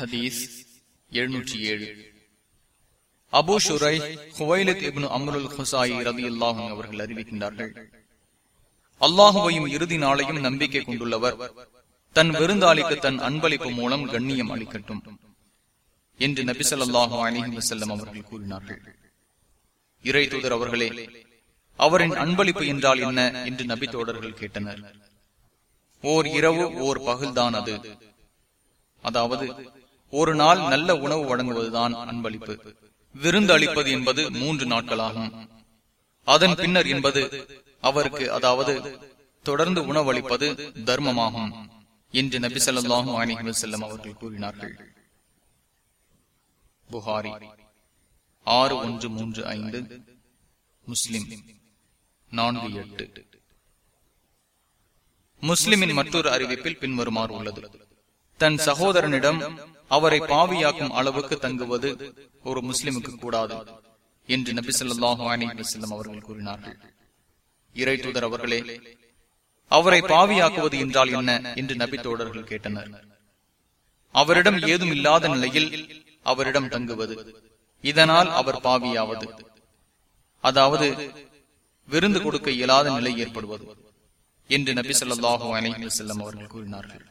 ஹதீஸ் எழுநூற்றி ஏழு. அபு ஷுரை ஹுவைலத் இப்னு அம்ருல் ஹுசாயி ரதி அல்லாஹும் அவர்கள் அறிவிக்கின்றார்கள். அல்லாஹுவையும் இறுதி நாளையும் நம்பிக்கை கொண்டுள்ளவர். தன் விருந்தாளிக்கு தன் அன்பளிப்பு மூலம் கண்ணியம் அளிக்கட்டும் என்று நபிசல்லாஹு அலிஹி வசல்லம் அவர்கள் கூறினார்கள். இறை தூதர் அவர்களே அவரின் அன்பளிப்பு என்றால் என்ன என்று நபி தோடர்கள் கேட்டனர். ஓர் இரவு ஓர் பகல்தான் அது. அதாவது ஒரு நாள் நல்ல உணவு வழங்குவதுதான் அன்பளிப்பு. விருந்து அளிப்பது என்பது மூன்று நாட்களாகும். அதன் பின்னர் என்பது அவருக்கு அதாவது தொடர்ந்து உணவளிப்பது தர்மமாகும் என்று நபி சொல்லாஹும் அலிஹி வசல்லம் அவர்கள் கூறினார்கள். புகாரி ஆறு ஒன்று மூன்று ஐந்து முஸ்லிம் நான்கு எட்டு. முஸ்லிமின் மற்றொரு அறிவிப்பில் பின்வருமாறு உள்ளது. தன் சகோதரனிடம் அவரை பாவியாக்கும் அளவுக்கு தங்குவது ஒரு முஸ்லிமுக்கு கூடாது என்று நபி சொல்லாஹு அலிவசல்லம் அவர்கள் கூறினார்கள். இறை தூதர் அவர்களே அவரை பாவியாக்குவது என்றால் என்ன என்று நபி தோடர்கள் கேட்டனர். அவரிடம் ஏதும் இல்லாத நிலையில் அவரிடம் தங்குவது. இதனால் அவர் பாவியாவது. அதாவது விருந்து கொடுக்க இயலாத நிலை ஏற்படுவது என்று நபி சொல்லாஹு அலிவசல்லம் அவர்கள் கூறினார்கள்.